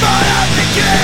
But I forget. dream